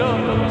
ば